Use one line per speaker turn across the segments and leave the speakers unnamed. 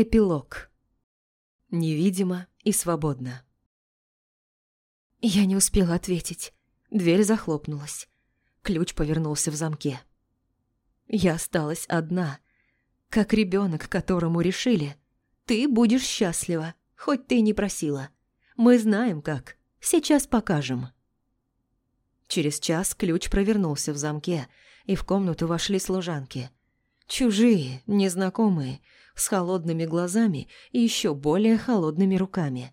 Эпилог. Невидимо и свободно. Я не успела ответить. Дверь захлопнулась. Ключ повернулся в замке. Я осталась одна, как ребенок, которому решили «Ты будешь счастлива, хоть ты и не просила. Мы знаем как, сейчас покажем». Через час ключ провернулся в замке, и в комнату вошли служанки. Чужие, незнакомые, с холодными глазами и еще более холодными руками.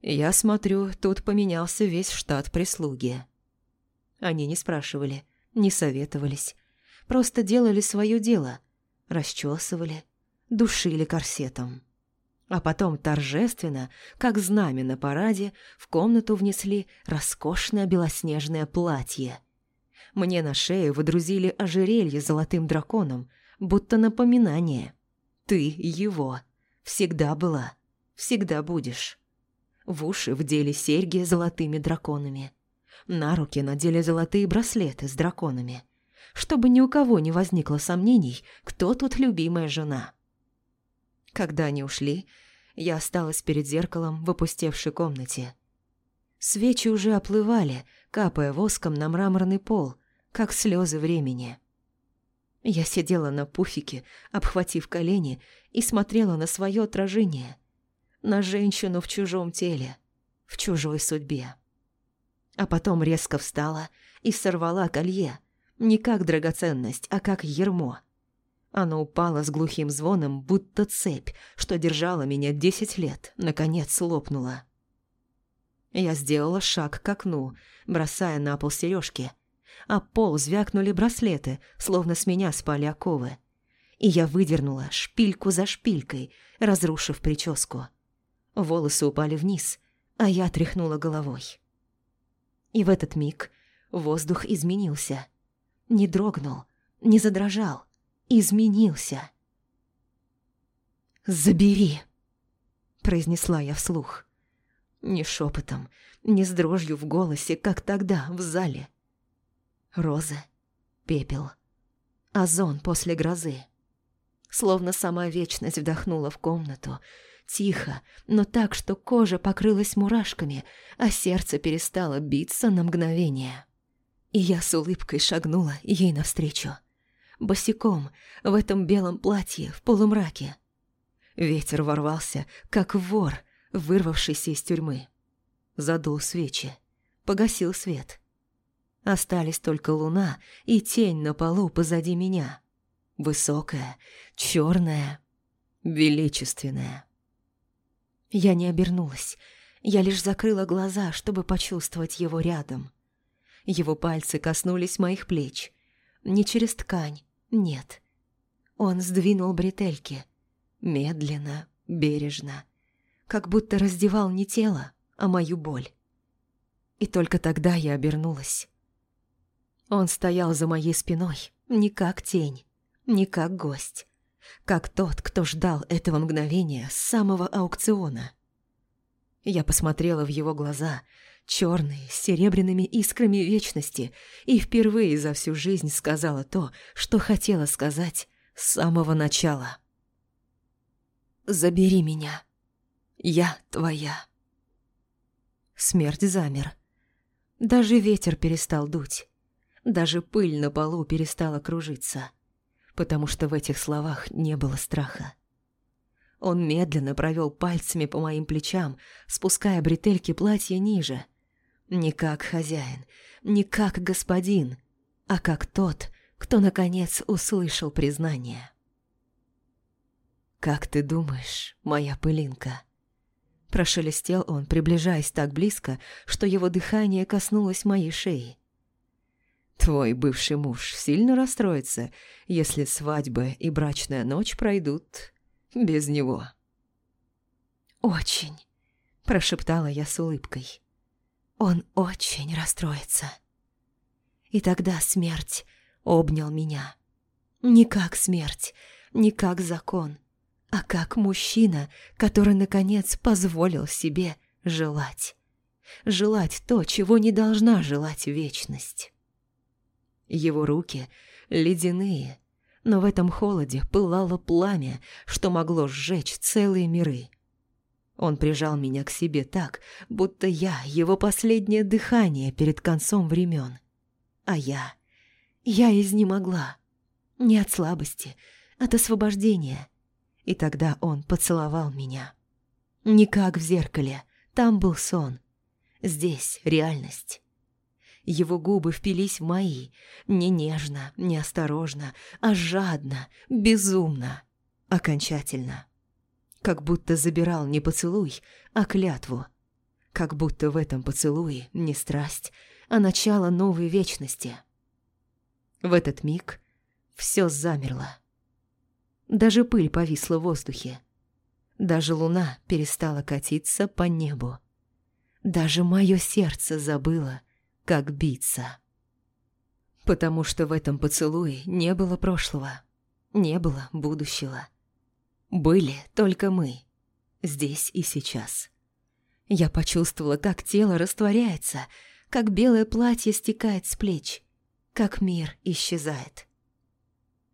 Я смотрю, тут поменялся весь штат прислуги. Они не спрашивали, не советовались, просто делали свое дело, расчесывали, душили корсетом. А потом торжественно, как знамя на параде, в комнату внесли роскошное белоснежное платье. Мне на шею выдрузили ожерелье с золотым драконом, будто напоминание – ты его. Всегда была. Всегда будешь. В уши вдели серьги золотыми драконами. На руки надели золотые браслеты с драконами. Чтобы ни у кого не возникло сомнений, кто тут любимая жена. Когда они ушли, я осталась перед зеркалом в опустевшей комнате. Свечи уже оплывали, капая воском на мраморный пол, как слезы времени. Я сидела на пуфике, обхватив колени, и смотрела на свое отражение. На женщину в чужом теле, в чужой судьбе. А потом резко встала и сорвала колье, не как драгоценность, а как ермо. Оно упало с глухим звоном, будто цепь, что держала меня десять лет, наконец лопнула. Я сделала шаг к окну, бросая на пол сережки, а пол звякнули браслеты, словно с меня спали оковы. И я выдернула шпильку за шпилькой, разрушив прическу. Волосы упали вниз, а я тряхнула головой. И в этот миг воздух изменился. Не дрогнул, не задрожал, изменился. «Забери!» – произнесла я вслух. Не шепотом, не с дрожью в голосе, как тогда, в зале – розы, пепел, озон после грозы. Словно сама вечность вдохнула в комнату, тихо, но так, что кожа покрылась мурашками, а сердце перестало биться на мгновение. И я с улыбкой шагнула ей навстречу. Босиком, в этом белом платье, в полумраке. Ветер ворвался, как вор, вырвавшийся из тюрьмы. Задул свечи, погасил свет — Остались только луна и тень на полу позади меня. Высокая, черная, величественная. Я не обернулась. Я лишь закрыла глаза, чтобы почувствовать его рядом. Его пальцы коснулись моих плеч. Не через ткань, нет. Он сдвинул бретельки. Медленно, бережно. Как будто раздевал не тело, а мою боль. И только тогда я обернулась. Он стоял за моей спиной, не как тень, не как гость, как тот, кто ждал этого мгновения с самого аукциона. Я посмотрела в его глаза, черные, с серебряными искрами вечности, и впервые за всю жизнь сказала то, что хотела сказать с самого начала. «Забери меня. Я твоя». Смерть замер. Даже ветер перестал дуть. Даже пыль на полу перестала кружиться, потому что в этих словах не было страха. Он медленно провел пальцами по моим плечам, спуская бретельки платья ниже. Не как хозяин, не как господин, а как тот, кто, наконец, услышал признание. «Как ты думаешь, моя пылинка?» Прошелестел он, приближаясь так близко, что его дыхание коснулось моей шеи. Твой бывший муж сильно расстроится, если свадьба и брачная ночь пройдут без него.
«Очень», – прошептала я с улыбкой. «Он очень расстроится». И тогда смерть обнял меня. Не как смерть, не как закон, а как мужчина, который, наконец, позволил себе желать. Желать то, чего не должна желать вечность.
Его руки ледяные,
но в этом холоде пылало пламя, что могло сжечь целые миры. Он прижал меня к себе так, будто я его последнее дыхание перед концом времен. А я... Я изнемогла. Не от слабости, от освобождения. И тогда он поцеловал меня. Не как в зеркале, там был сон. Здесь реальность. Его губы впились в мои, не нежно, не осторожно, а жадно, безумно, окончательно. Как будто забирал не поцелуй, а клятву. Как будто в этом поцелуе не страсть, а начало новой вечности. В этот миг все замерло. Даже пыль повисла в воздухе. Даже луна перестала катиться по небу. Даже мое сердце забыло, как биться. Потому что в этом поцелуе не было прошлого, не было будущего. Были только мы, здесь и сейчас. Я почувствовала, как тело растворяется, как белое платье стекает с плеч, как мир исчезает.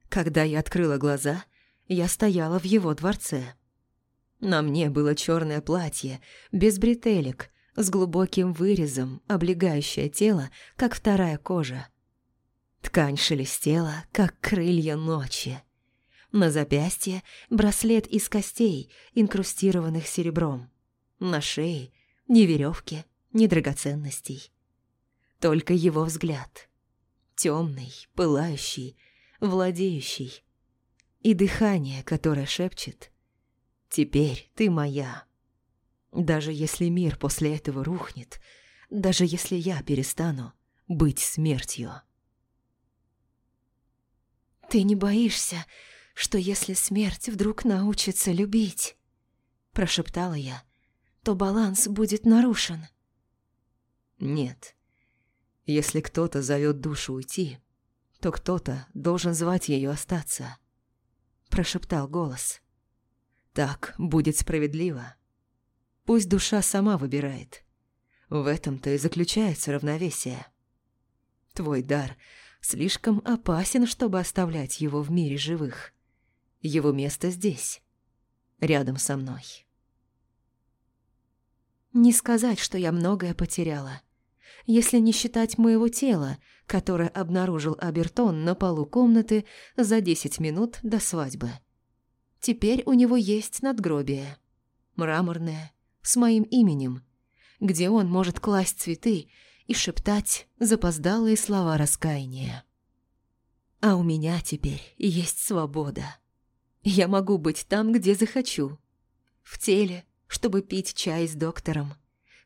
Когда я открыла глаза, я стояла в его дворце. На мне было черное платье, без бретелек, с глубоким вырезом, облегающее тело, как вторая кожа. Ткань шелестела, как крылья ночи. На запястье браслет из костей, инкрустированных серебром. На шее ни веревки, ни драгоценностей. Только его взгляд. Темный, пылающий, владеющий. И дыхание, которое шепчет «Теперь ты моя». Даже если мир после этого рухнет, даже если я перестану быть смертью.
«Ты не боишься, что если смерть вдруг научится любить?» Прошептала я. «То баланс будет нарушен».
«Нет. Если кто-то зовет душу уйти, то кто-то должен звать ее остаться», Прошептал голос. «Так будет справедливо». Пусть душа сама выбирает. В этом-то и заключается равновесие. Твой дар слишком опасен, чтобы оставлять его в мире живых. Его место здесь, рядом со мной.
Не сказать, что я многое потеряла. Если не считать моего тела, которое обнаружил Абертон на полу комнаты за десять минут до свадьбы. Теперь у него есть надгробие. Мраморное, с моим именем, где он может класть цветы и шептать запоздалые слова раскаяния. А у меня теперь есть свобода. Я могу быть там, где захочу. В теле, чтобы пить чай с доктором.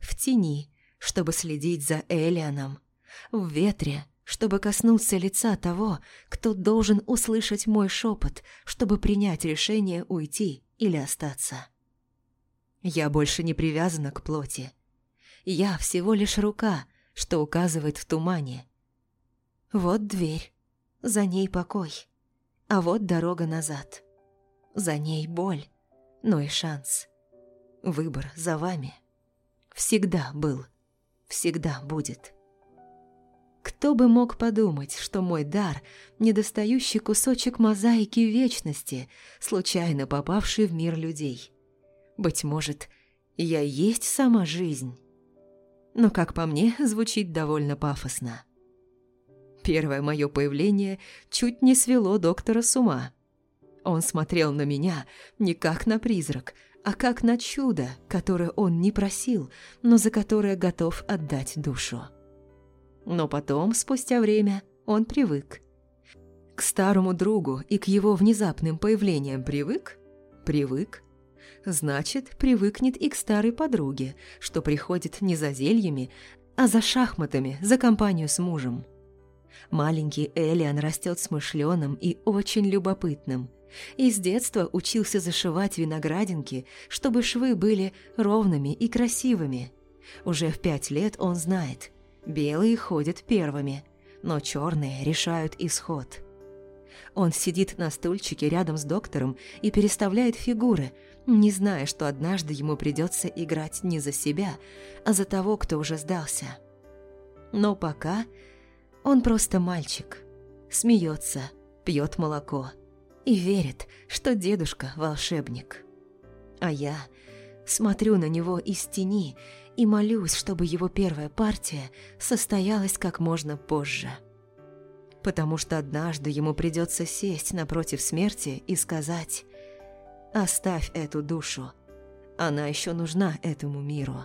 В тени, чтобы следить за Элианом. В ветре, чтобы коснуться лица того, кто должен услышать мой шепот, чтобы принять решение уйти или остаться. Я больше не привязана к плоти. Я всего лишь рука, что указывает в тумане. Вот дверь, за ней покой, а вот дорога назад. За ней боль, но и шанс. Выбор за вами. Всегда был, всегда будет. Кто бы мог подумать, что мой дар – недостающий кусочек мозаики вечности, случайно попавший в мир людей – быть может, я есть сама жизнь. Но, как по мне, звучит довольно пафосно. Первое мое появление чуть не свело доктора с ума. Он смотрел на меня не как на призрак, а как на чудо, которое он не просил, но за которое готов отдать душу. Но потом, спустя время, он привык. К старому другу и к его внезапным появлениям привык? Привык значит, привыкнет и к старой подруге, что приходит не за зельями, а за шахматами, за компанию с мужем. Маленький Элиан растет смышленым и очень любопытным. И с детства учился зашивать виноградинки, чтобы швы были ровными и красивыми. Уже в пять лет он знает, белые ходят первыми, но черные решают исход. Он сидит на стульчике рядом с доктором и переставляет фигуры, не зная, что однажды ему придется играть не за себя, а за того, кто уже сдался. Но пока он просто мальчик, смеется,
пьет молоко и верит, что дедушка – волшебник. А я смотрю на него из тени и молюсь, чтобы его первая партия состоялась как можно позже. Потому что однажды ему придется сесть напротив смерти и сказать «Оставь эту душу, она еще нужна этому миру».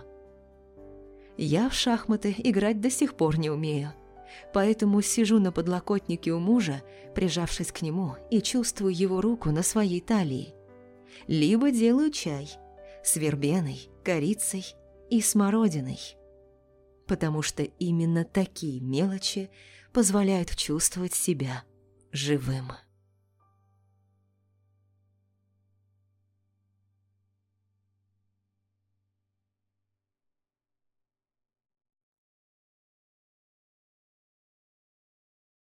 Я в шахматы играть до сих пор не умею, поэтому сижу на подлокотнике у мужа, прижавшись к нему и чувствую его руку на своей талии. Либо делаю чай с вербеной, корицей и смородиной. Потому что именно такие мелочи позволяют чувствовать себя живым.